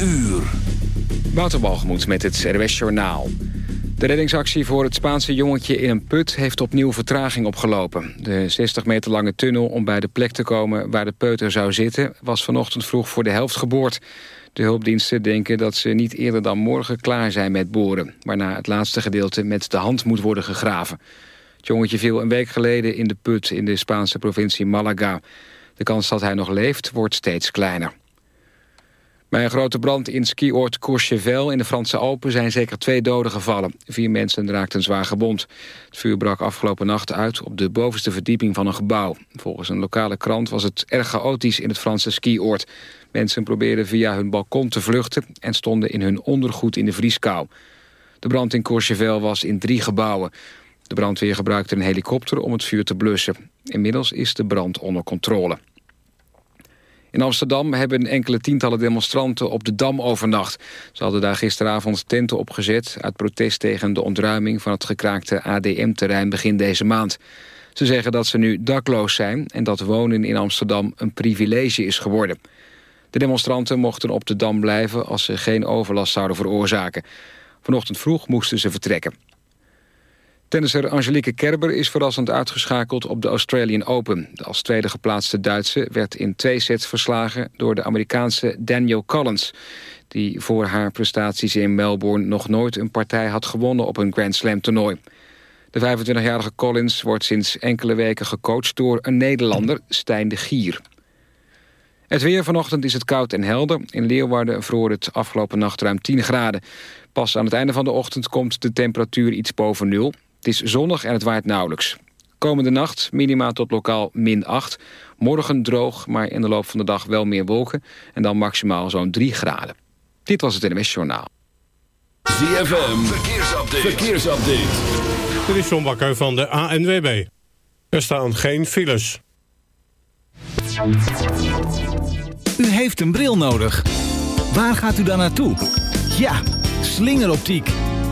uur. Wouterbalgemoed met het RWS Journaal. De reddingsactie voor het Spaanse jongetje in een put heeft opnieuw vertraging opgelopen. De 60 meter lange tunnel om bij de plek te komen waar de peuter zou zitten... was vanochtend vroeg voor de helft geboord. De hulpdiensten denken dat ze niet eerder dan morgen klaar zijn met boren... waarna het laatste gedeelte met de hand moet worden gegraven. Het jongetje viel een week geleden in de put in de Spaanse provincie Malaga. De kans dat hij nog leeft wordt steeds kleiner. Bij een grote brand in skioord Courchevel in de Franse Alpen zijn zeker twee doden gevallen. Vier mensen raakten zwaar gewond. Het vuur brak afgelopen nacht uit op de bovenste verdieping van een gebouw. Volgens een lokale krant was het erg chaotisch in het Franse skioord. Mensen probeerden via hun balkon te vluchten en stonden in hun ondergoed in de vrieskou. De brand in Courchevel was in drie gebouwen. De brandweer gebruikte een helikopter om het vuur te blussen. Inmiddels is de brand onder controle. In Amsterdam hebben enkele tientallen demonstranten op de Dam overnacht. Ze hadden daar gisteravond tenten opgezet... uit protest tegen de ontruiming van het gekraakte ADM-terrein begin deze maand. Ze zeggen dat ze nu dakloos zijn... en dat wonen in Amsterdam een privilege is geworden. De demonstranten mochten op de Dam blijven... als ze geen overlast zouden veroorzaken. Vanochtend vroeg moesten ze vertrekken. Tennisser Angelique Kerber is verrassend uitgeschakeld op de Australian Open. De als tweede geplaatste Duitse werd in twee sets verslagen... door de Amerikaanse Daniel Collins... die voor haar prestaties in Melbourne nog nooit een partij had gewonnen... op een Grand Slam toernooi. De 25-jarige Collins wordt sinds enkele weken gecoacht door een Nederlander, Stijn de Gier. Het weer vanochtend is het koud en helder. In Leeuwarden vroor het afgelopen nacht ruim 10 graden. Pas aan het einde van de ochtend komt de temperatuur iets boven nul. Het is zonnig en het waait nauwelijks. Komende nacht minima tot lokaal min 8. Morgen droog, maar in de loop van de dag wel meer wolken. En dan maximaal zo'n 3 graden. Dit was het NMS Journaal. ZFM, verkeersupdate. verkeersupdate. Dit is John Bakker van de ANWB. Er staan geen files. U heeft een bril nodig. Waar gaat u dan naartoe? Ja, slingeroptiek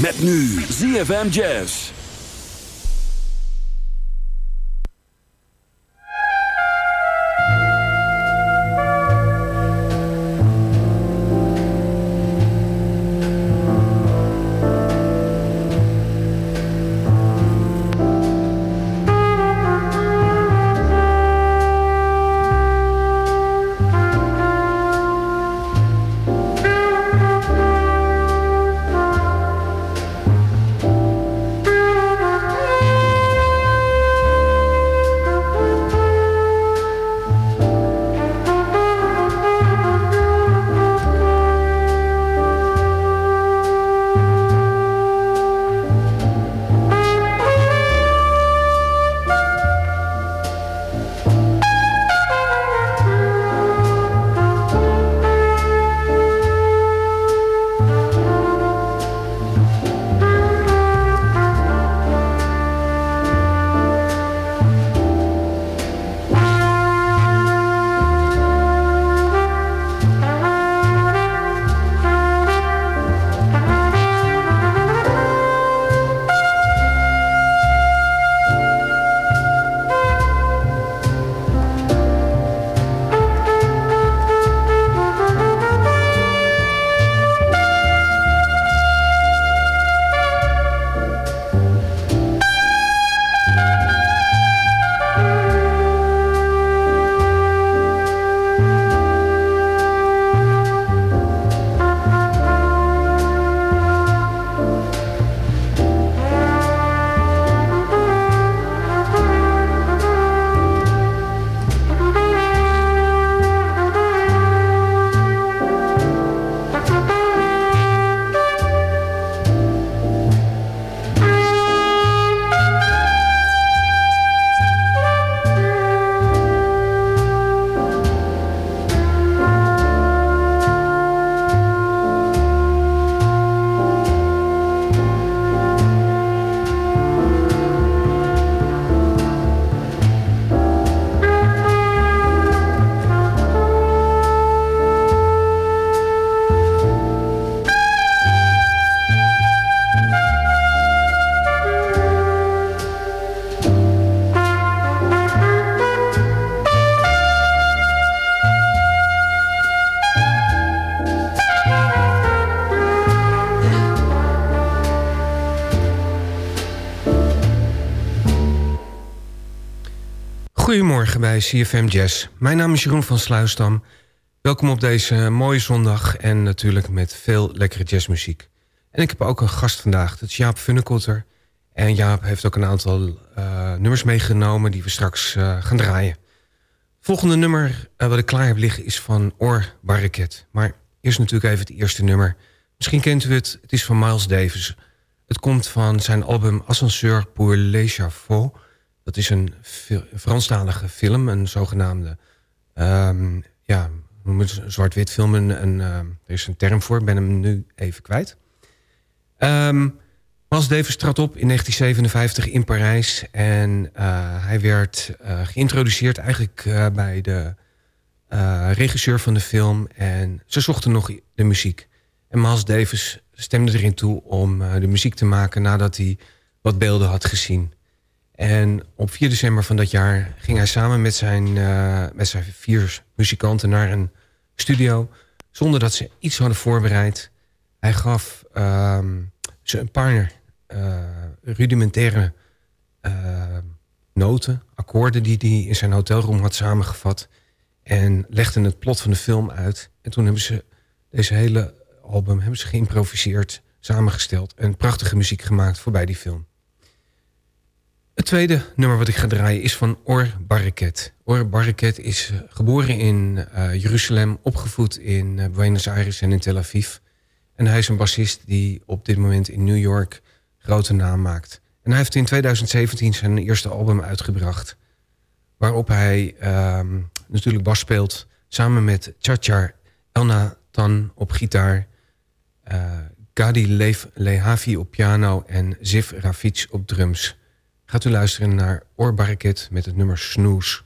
Met nu ZFM Jazz. Goedemorgen bij CFM Jazz. Mijn naam is Jeroen van Sluisdam. Welkom op deze mooie zondag en natuurlijk met veel lekkere jazzmuziek. En ik heb ook een gast vandaag, dat is Jaap Funnekotter. En Jaap heeft ook een aantal uh, nummers meegenomen die we straks uh, gaan draaien. Volgende nummer uh, wat ik klaar heb liggen is van Or Barriket. Maar eerst natuurlijk even het eerste nummer. Misschien kent u het, het is van Miles Davis. Het komt van zijn album Ascenseur pour les Chafaux. Dat is een, Franstalige film, een zogenaamde... Um, ja, zwart-wit film. Een, uh, er is een term voor, ik ben hem nu even kwijt. Um, Miles Davis trad op in 1957 in Parijs. En uh, hij werd uh, geïntroduceerd eigenlijk uh, bij de regisseur van de film. En ze zochten nog de muziek. En Miles Davis stemde erin toe om de muziek te maken... nadat hij wat beelden had gezien. En op 4 december van dat jaar ging hij samen met zijn, met zijn vier muzikanten... naar een studio, zonder dat ze iets hadden voorbereid. Hij gaf... Um, ze een paar uh, rudimentaire uh, noten, akkoorden... die hij in zijn hotelroom had samengevat... en legde het plot van de film uit. En toen hebben ze deze hele album hebben ze geïmproviseerd, samengesteld... en prachtige muziek gemaakt voorbij die film. Het tweede nummer wat ik ga draaien is van Or Barriket. Or Barriket is uh, geboren in uh, Jeruzalem, opgevoed in uh, Buenos Aires en in Tel Aviv... En hij is een bassist die op dit moment in New York grote naam maakt. En hij heeft in 2017 zijn eerste album uitgebracht. Waarop hij um, natuurlijk bas speelt. Samen met Chachar Elnathan op gitaar. Uh, Gadi Lehavi op piano en Ziv Rafic op drums. Gaat u luisteren naar Oorbarket met het nummer Snoes.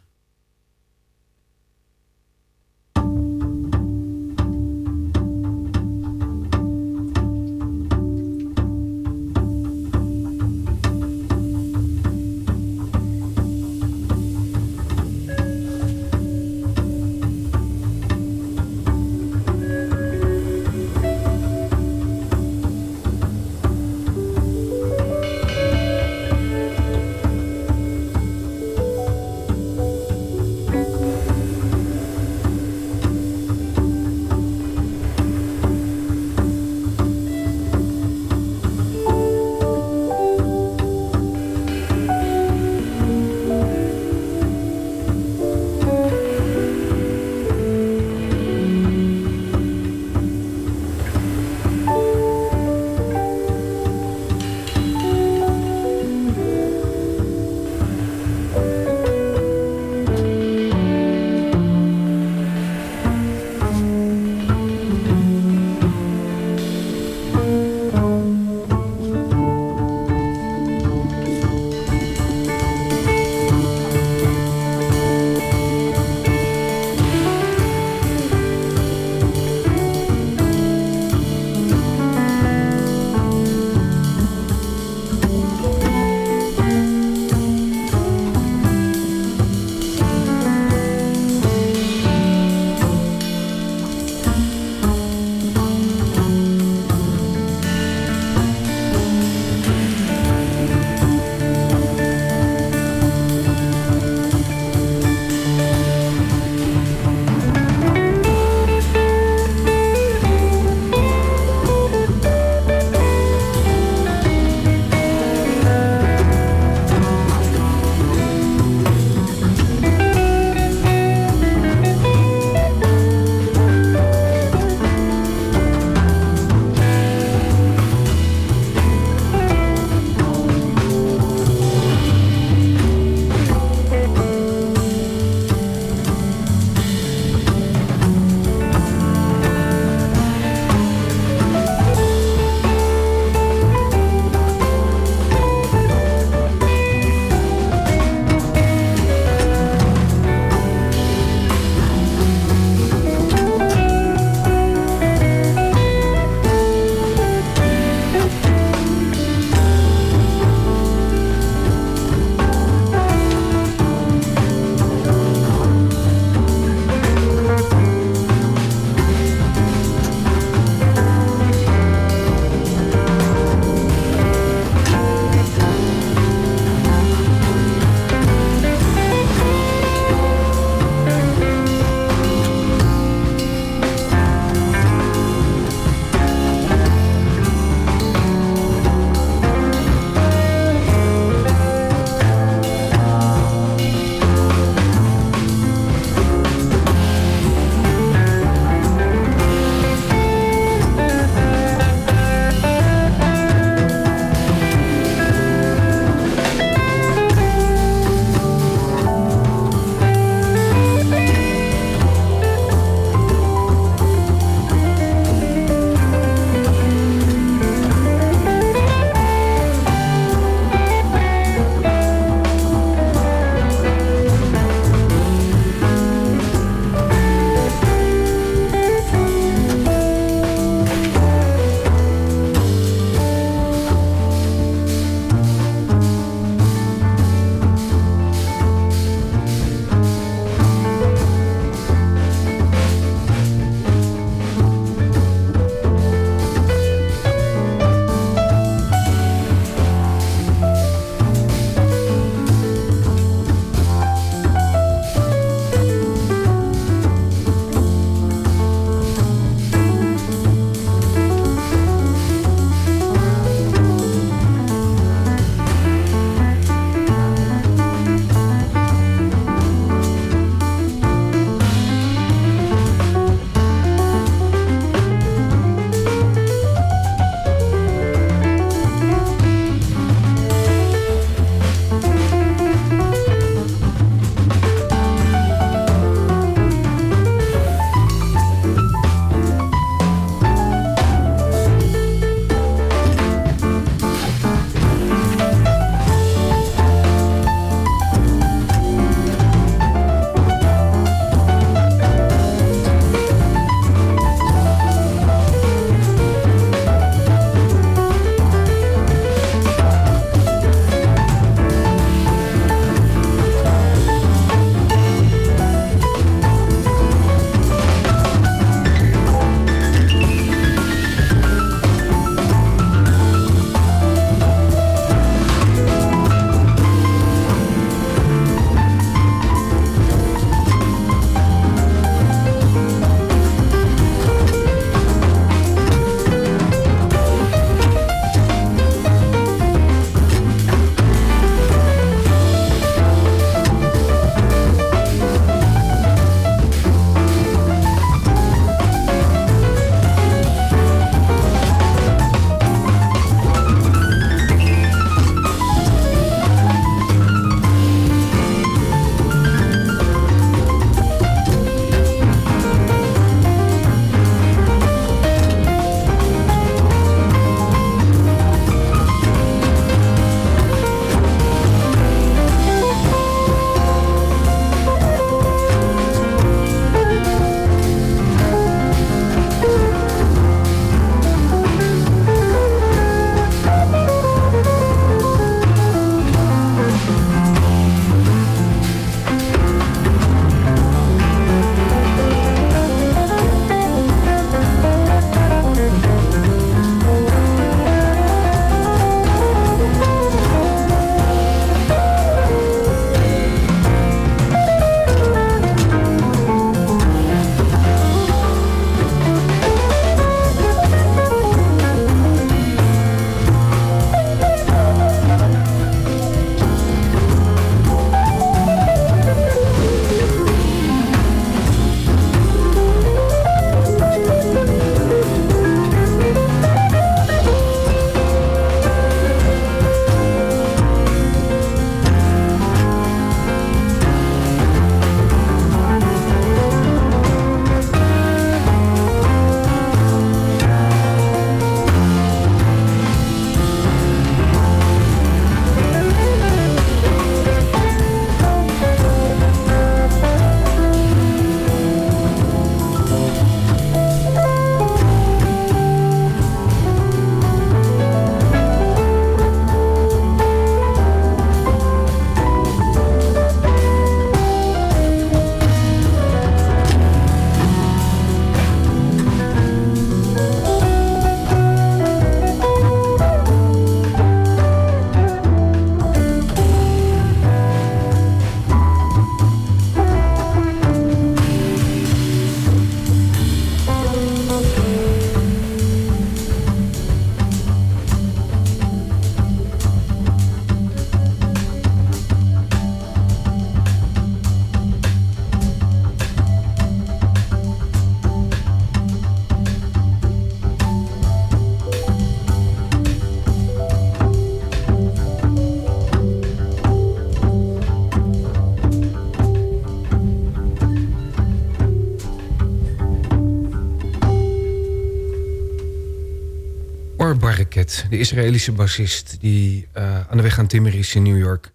De Israëlische bassist... die uh, aan de weg aan timmer is in New York.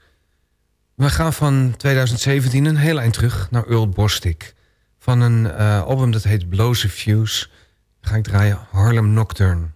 We gaan van 2017 een heel eind terug naar Earl Bostic. Van een uh, album dat heet Blows Fuse... ga ik draaien Harlem Nocturne.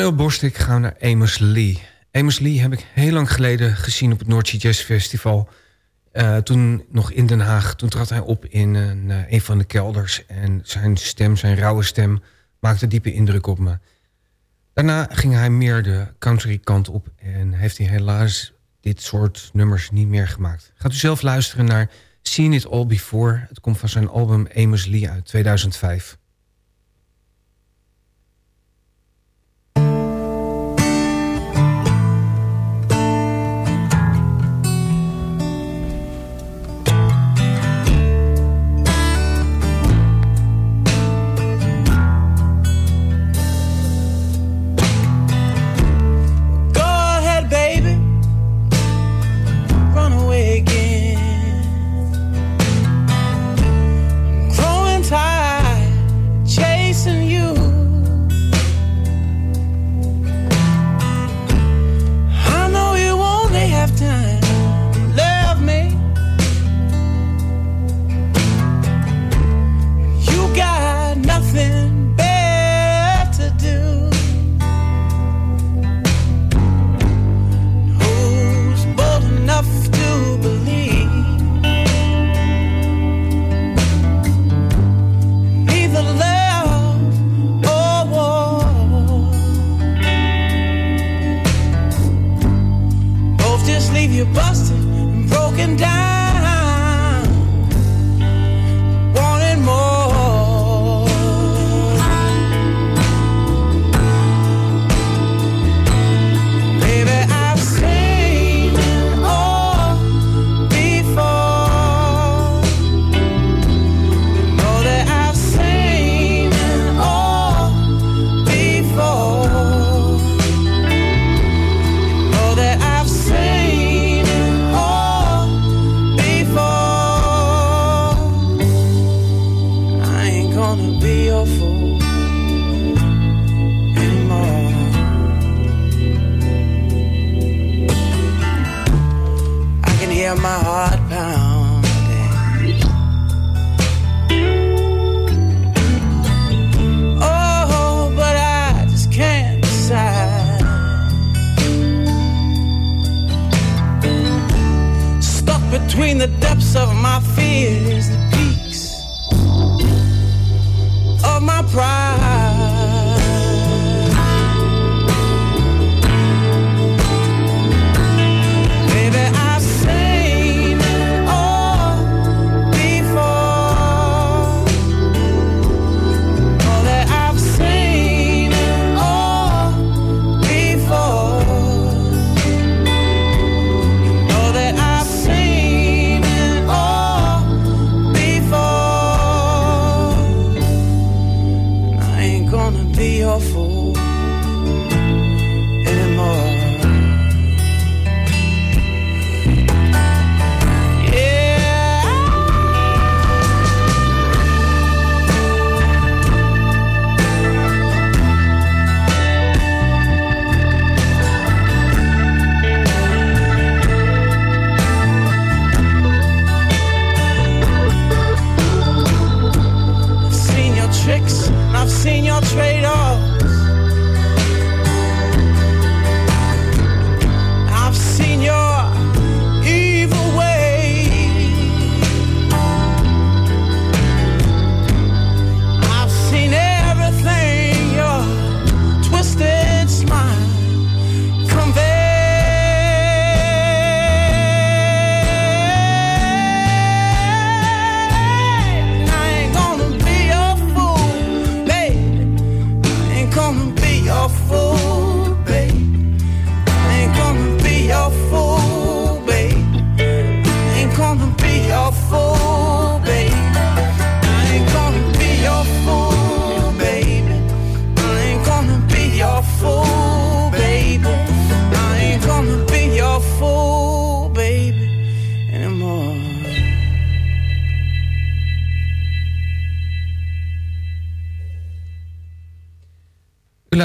Van El Borstik gaan we naar Amos Lee. Amos Lee heb ik heel lang geleden gezien op het Noordse Jazz Festival. Uh, toen nog in Den Haag. Toen trad hij op in een, uh, een van de kelders. En zijn stem, zijn rauwe stem, maakte diepe indruk op me. Daarna ging hij meer de country kant op. En heeft hij helaas dit soort nummers niet meer gemaakt. Gaat u zelf luisteren naar Seen It All Before. Het komt van zijn album Amos Lee uit 2005. you're busted and broken down.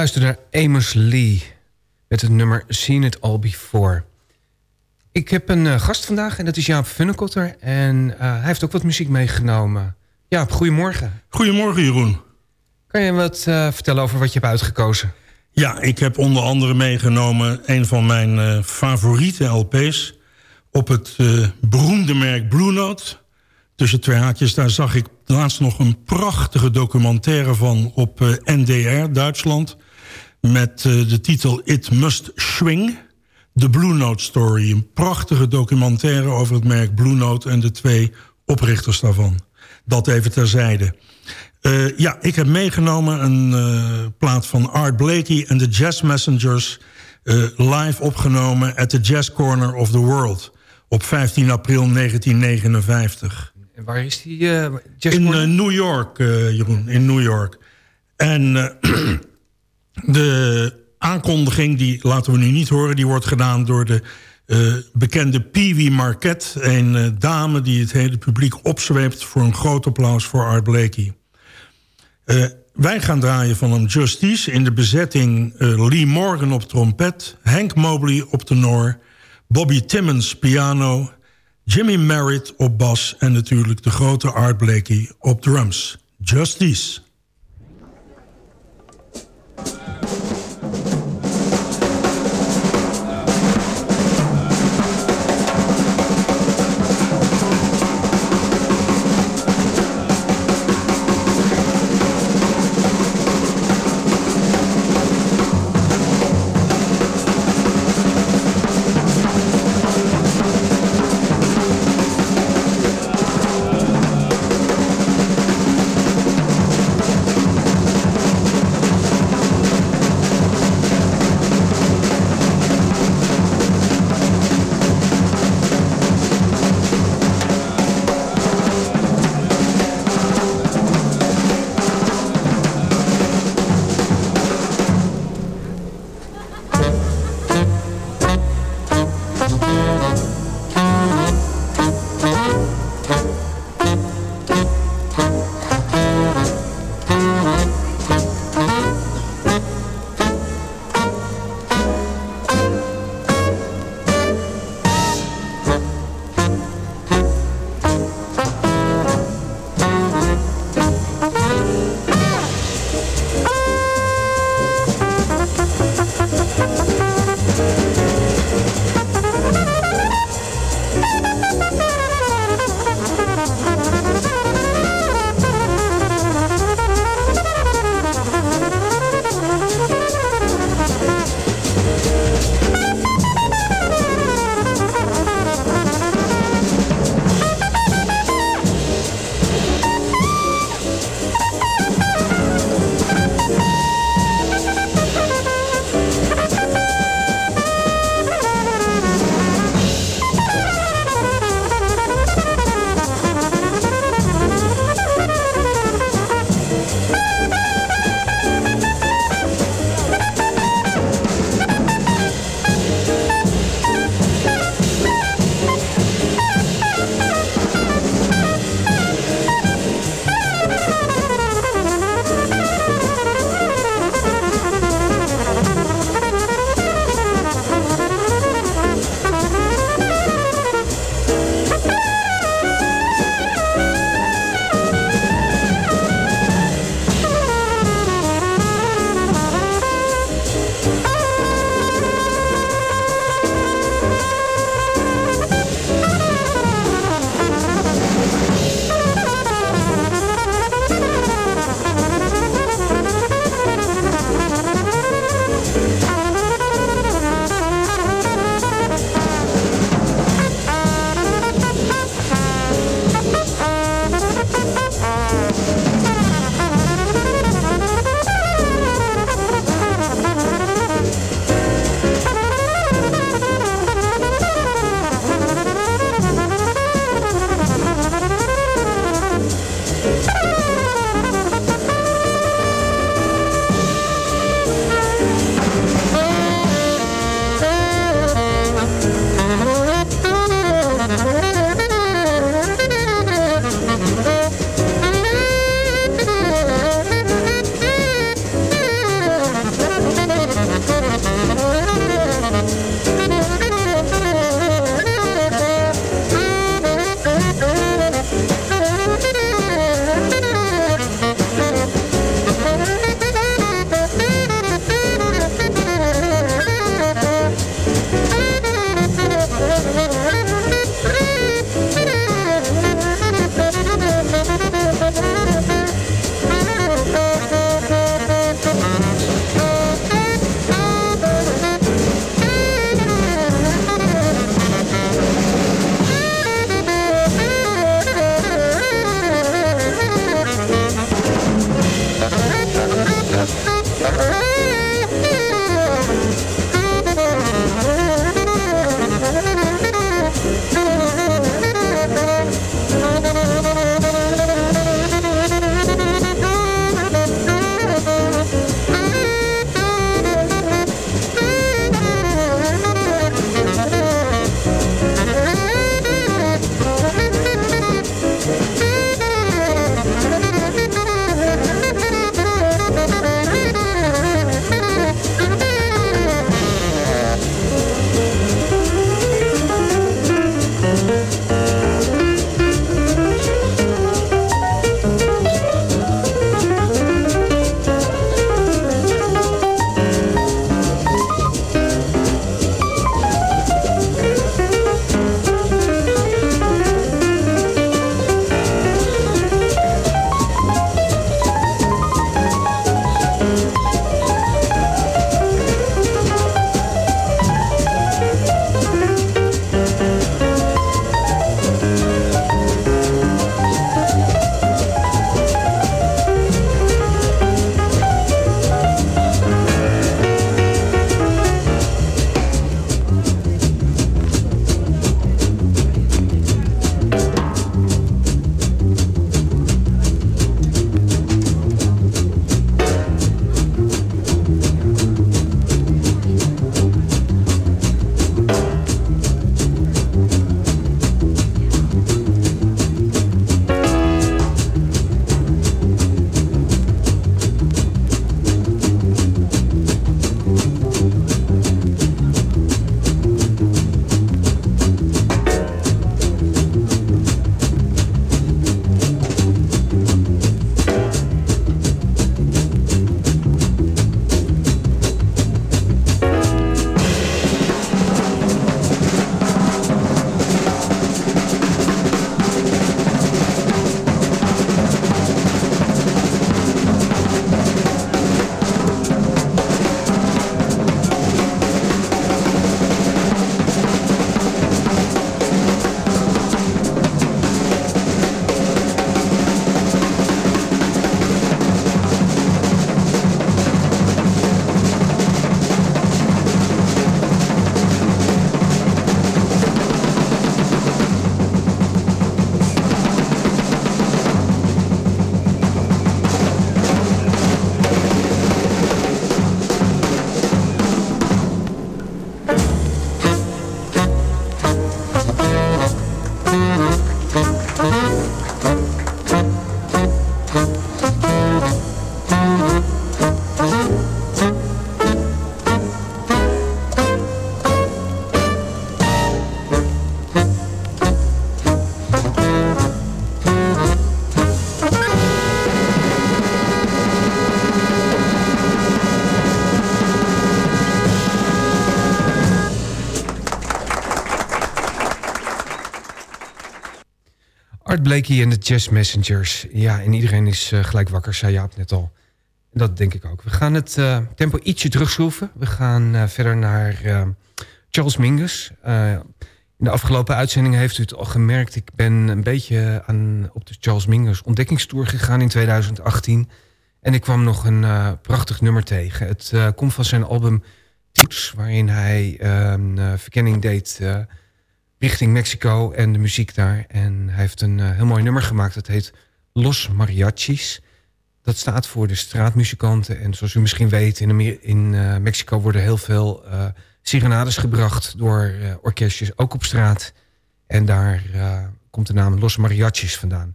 U luistert naar Amos Lee met het nummer Seen It All Before. Ik heb een eh, gast vandaag en dat is Jaap Funnekotter. En eh, hij heeft ook wat muziek meegenomen. Jaap, goedemorgen. Goedemorgen Jeroen. Kan je wat eh, vertellen over wat je hebt uitgekozen? Ja, ik heb onder andere meegenomen een van mijn favoriete LP's... op het beroemde merk Blue Note. Tussen twee haakjes, daar zag ik laatst nog een prachtige documentaire van... op NDR, Duitsland, met eh, de titel It Must Swing... De Blue Note Story, een prachtige documentaire over het merk Blue Note... en de twee oprichters daarvan. Dat even terzijde. Eh, ja, ik heb meegenomen een eh, plaat van Art Blakey en de Jazz Messengers... live opgenomen at the Jazz Corner of the World... op 15 april 1959. En waar is die jazz In corner? New York, Jeroen, in New York. En de aankondiging, die laten we nu niet horen... die wordt gedaan door de eh, bekende Pee Wee Marquette. Een eh, dame die het hele publiek opzweept... voor een groot applaus voor Art Blakey. Eh, wij gaan draaien van hem Justice in de bezetting... Lee Morgan op trompet, Hank Mobley op tenor... Bobby Timmons piano, Jimmy Merritt op bas... en natuurlijk de grote Art Blakey op drums. Justice Blakey en de Jazz Messengers. Ja, en iedereen is uh, gelijk wakker, zei Jaap net al. Dat denk ik ook. We gaan het uh, tempo ietsje terugschroeven. We gaan uh, verder naar Charles Mingus. in de afgelopen uitzending heeft u het al gemerkt. Ik ben een beetje aan, op de Charles Mingus ontdekkingstour gegaan in 2018. En ik kwam nog een prachtig nummer tegen. Het komt van zijn album Tips, waarin hij ehm, verkenning deed richting Mexico en de muziek daar. En hij heeft een uh, heel mooi nummer gemaakt. Dat heet Los Mariachis. Dat staat voor de straatmuzikanten. En zoals u misschien weet, in, in uh, Mexico worden heel veel uh, serenades gebracht door orkestjes, ook op straat. En daar komt de naam Los Mariachis vandaan.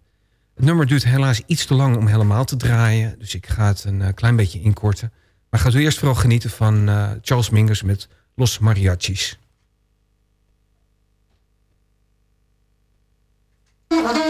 Het nummer duurt helaas iets te lang om helemaal te draaien. Dus ik ga het een klein beetje inkorten. Maar gaat u eerst vooral genieten van Charles Mingus met Los Mariachis. Thank you.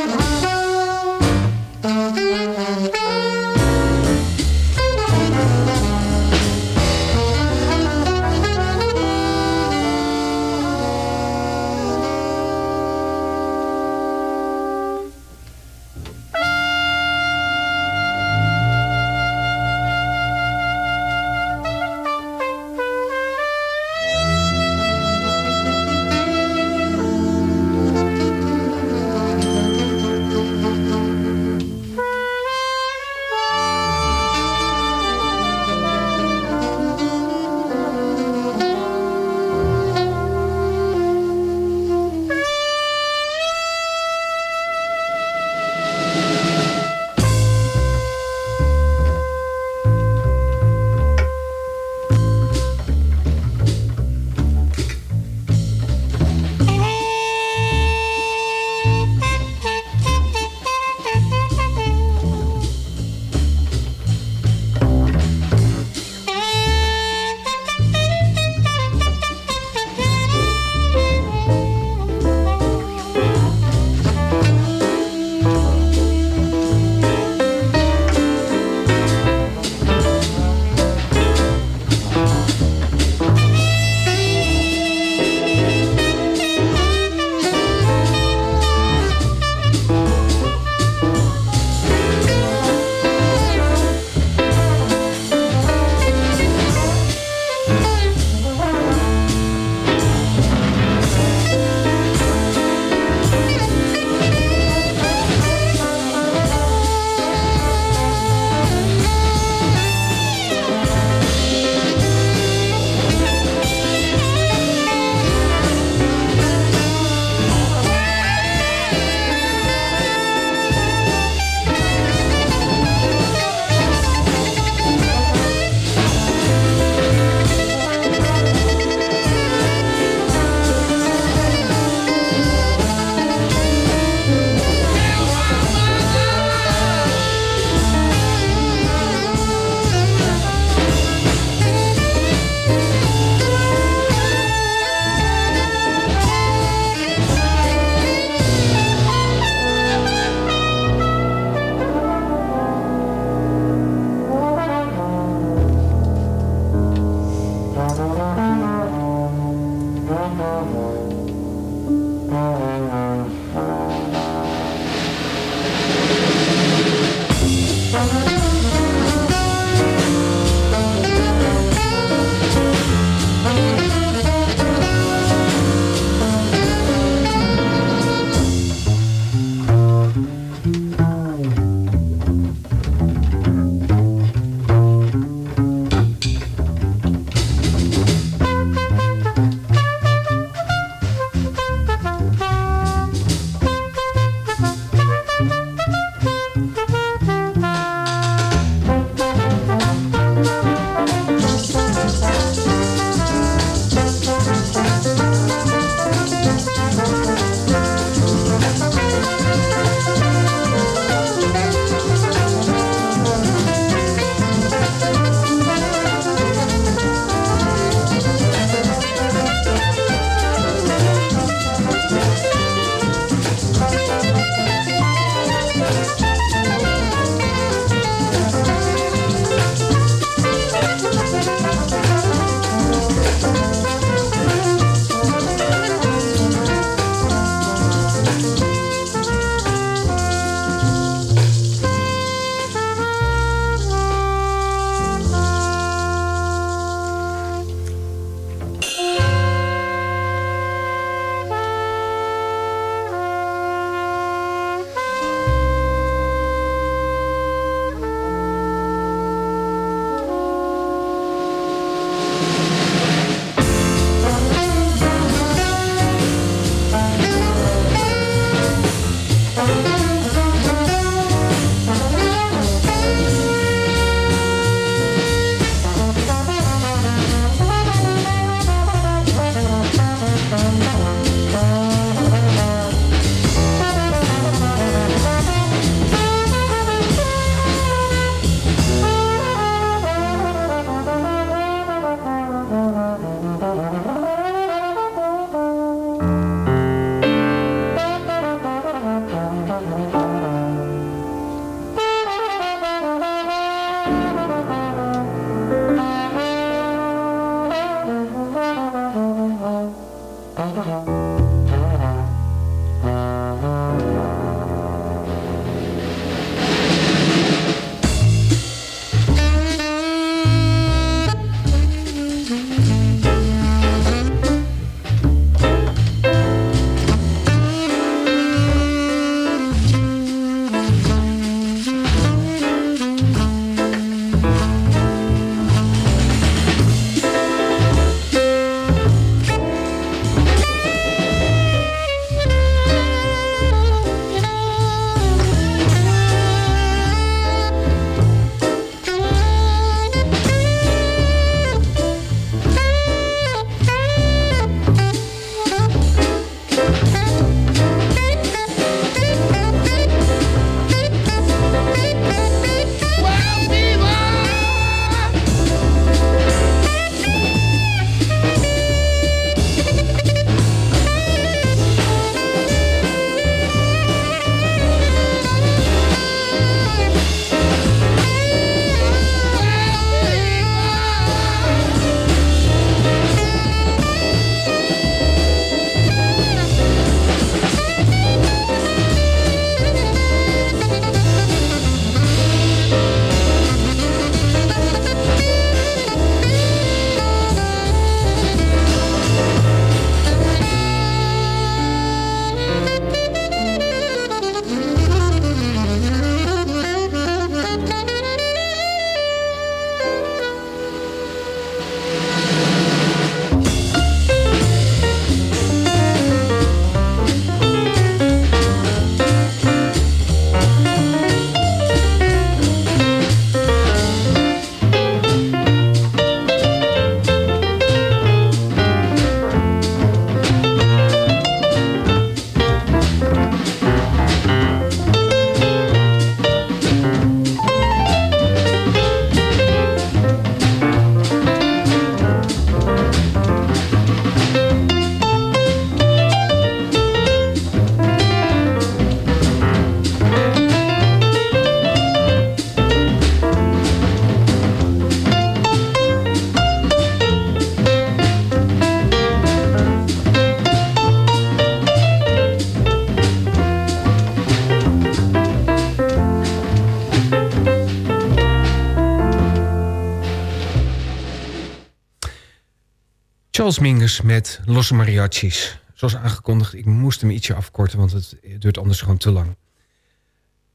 Charles Mingus met Losse Mariachis. Zoals aangekondigd, ik moest hem ietsje afkorten... want het duurt anders gewoon te lang.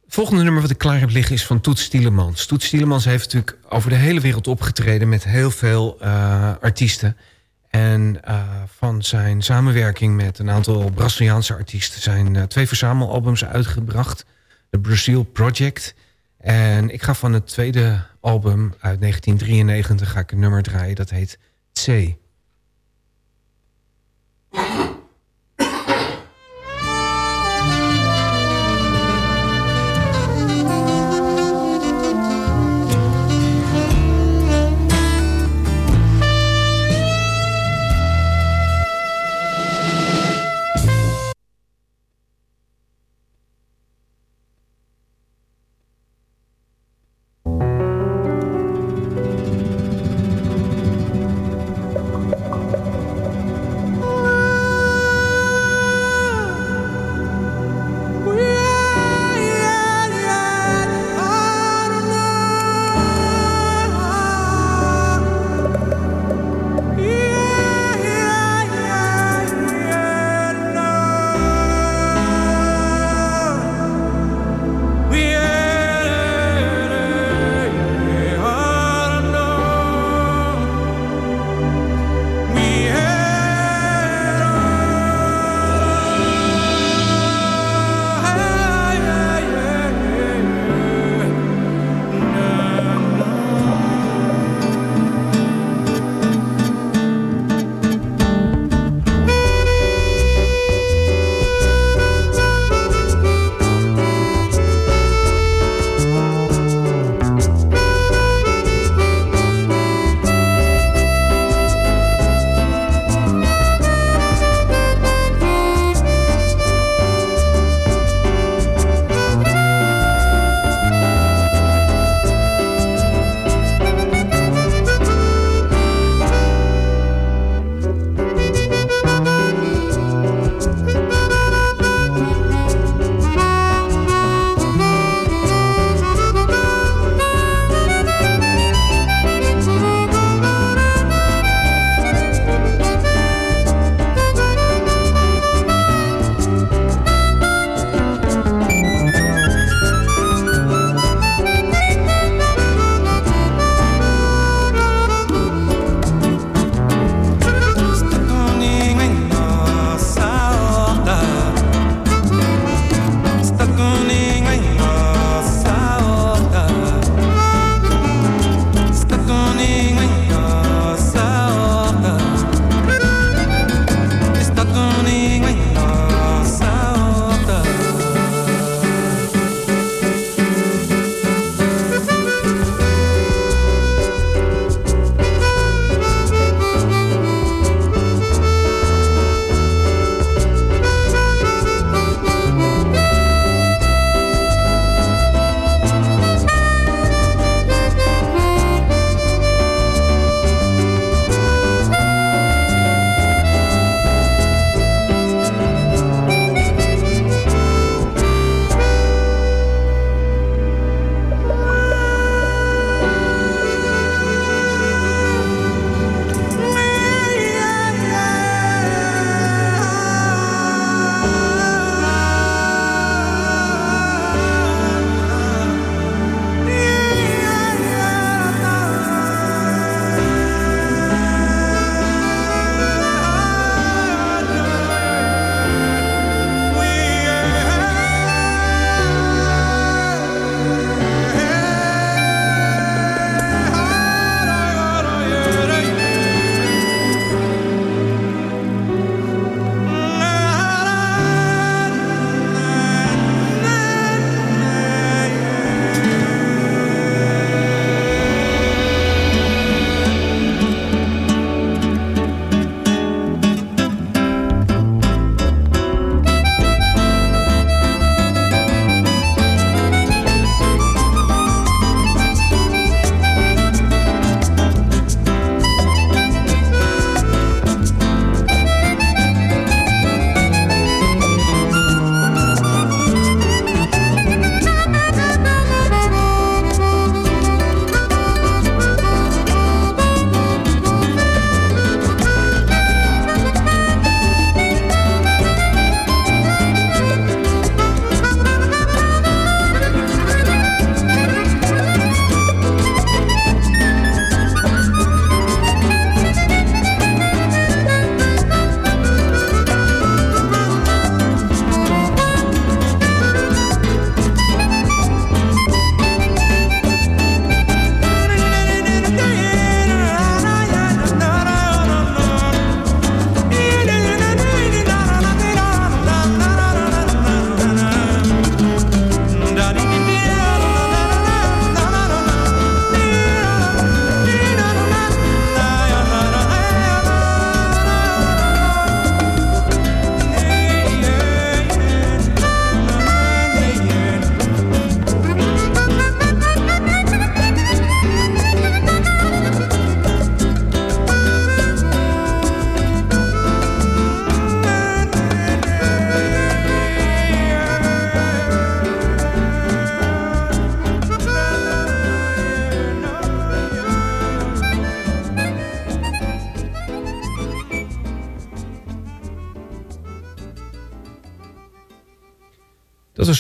Het volgende nummer wat ik klaar heb liggen is van Toets Stielemans. Toets Stielemans heeft natuurlijk over de hele wereld opgetreden... met heel veel uh, artiesten. En uh, van zijn samenwerking met een aantal Braziliaanse artiesten... zijn uh, twee verzamelalbums uitgebracht. The Brazil Project. En ik ga van het tweede album uit 1993 ga ik een nummer draaien. Dat heet C. Yeah.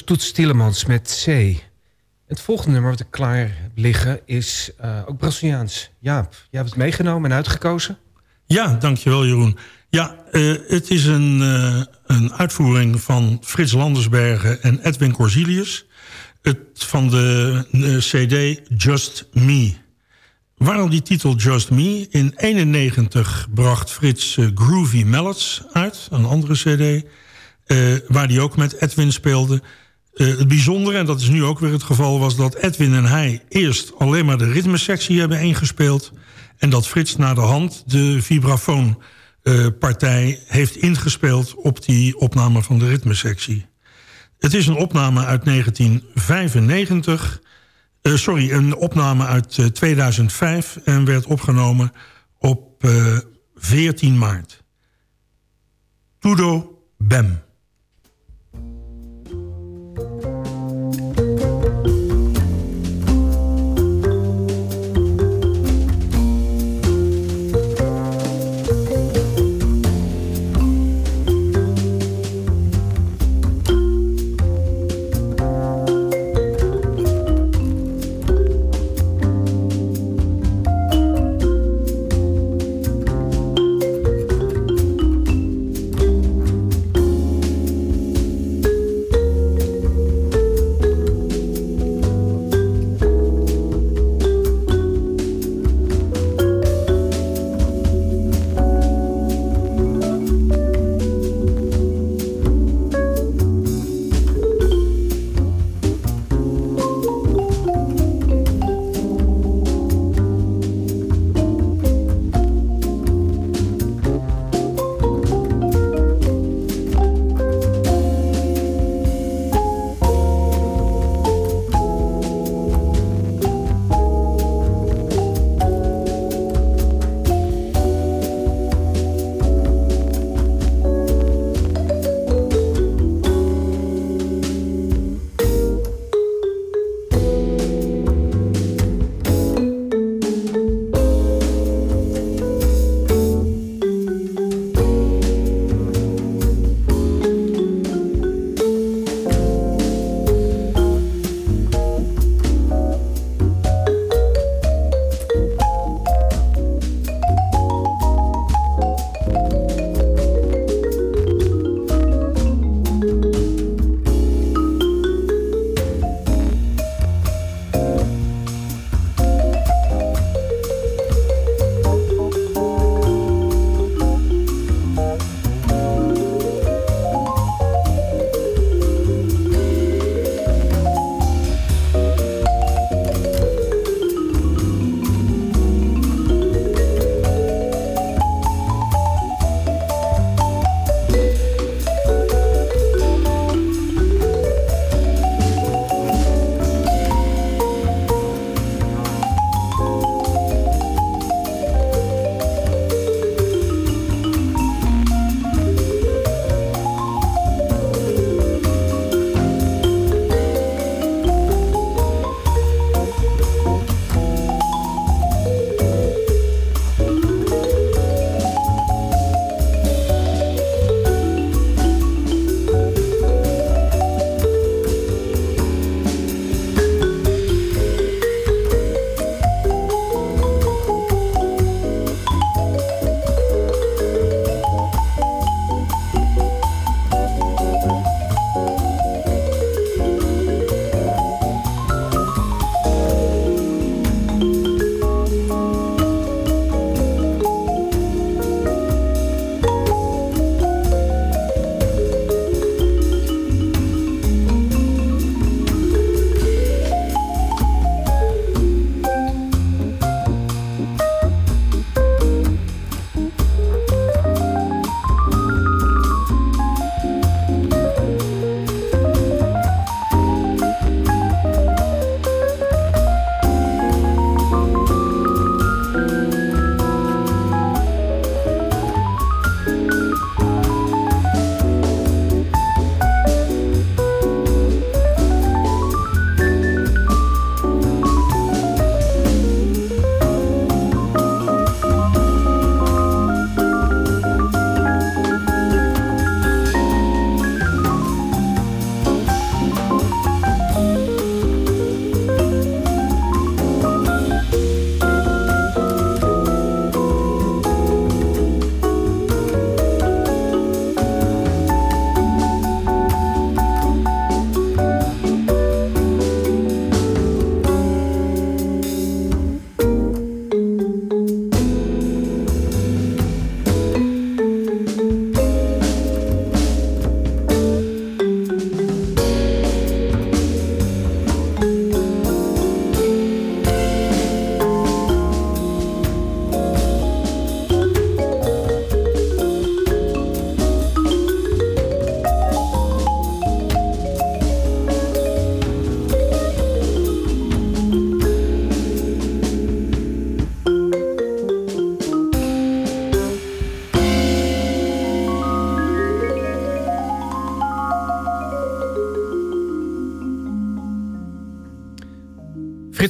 Toets Tielemans met C. Het volgende nummer wat ik klaar liggen is uh, ook Braziliaans. Jaap, jij hebt het meegenomen en uitgekozen? Ja, dankjewel Jeroen. Ja, uh, het is een, uh, een uitvoering van Frits Landersbergen en Edwin Corsilius. Het, van de cd Just Me. Waarom die titel Just Me? In 91 bracht Frits Groovy Mellods uit, een andere cd... waar die ook met Edwin speelde... Uh, het bijzondere, en dat is nu ook weer het geval... was dat Edwin en hij eerst alleen maar de ritmesectie hebben ingespeeld... en dat Frits na de hand de vibrafoonpartij uh, heeft ingespeeld... op die opname van de ritmesectie. Het is een opname uit 1995... Uh, eh, sorry, een opname uit 2005... en werd opgenomen op 14 maart. Tudo Bem.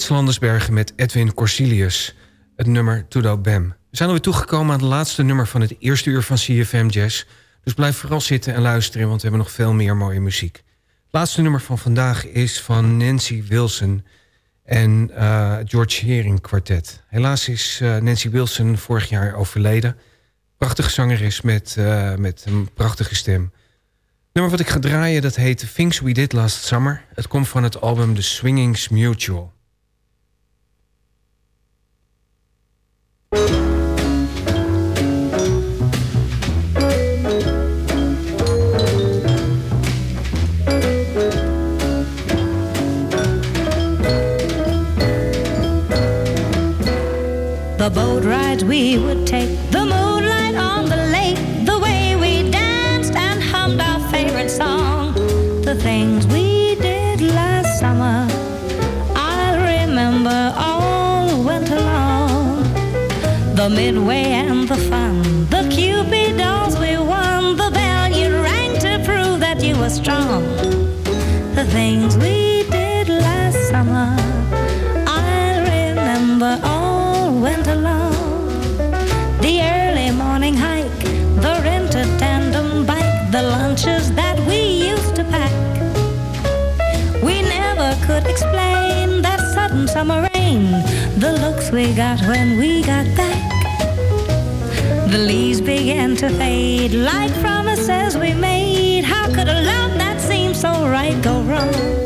Frits met Edwin Corsilius. Het nummer Tudo Bam. We zijn alweer toegekomen aan het laatste nummer van het eerste uur van CFM Jazz. Dus blijf vooral zitten en luisteren, want we hebben nog veel meer mooie muziek. Het laatste nummer van vandaag is van Nancy Wilson en uh, George Hering kwartet. Helaas is uh, Nancy Wilson vorig jaar overleden. Prachtige zangeres met, uh, met een prachtige stem. nummer wat ik ga draaien, dat heet Things We Did Last Summer. Het komt van het album The Swingings Mutual. The boat rides we would take, got when we got back. The leaves began to fade like promises we made. How could a love that seemed so right go wrong?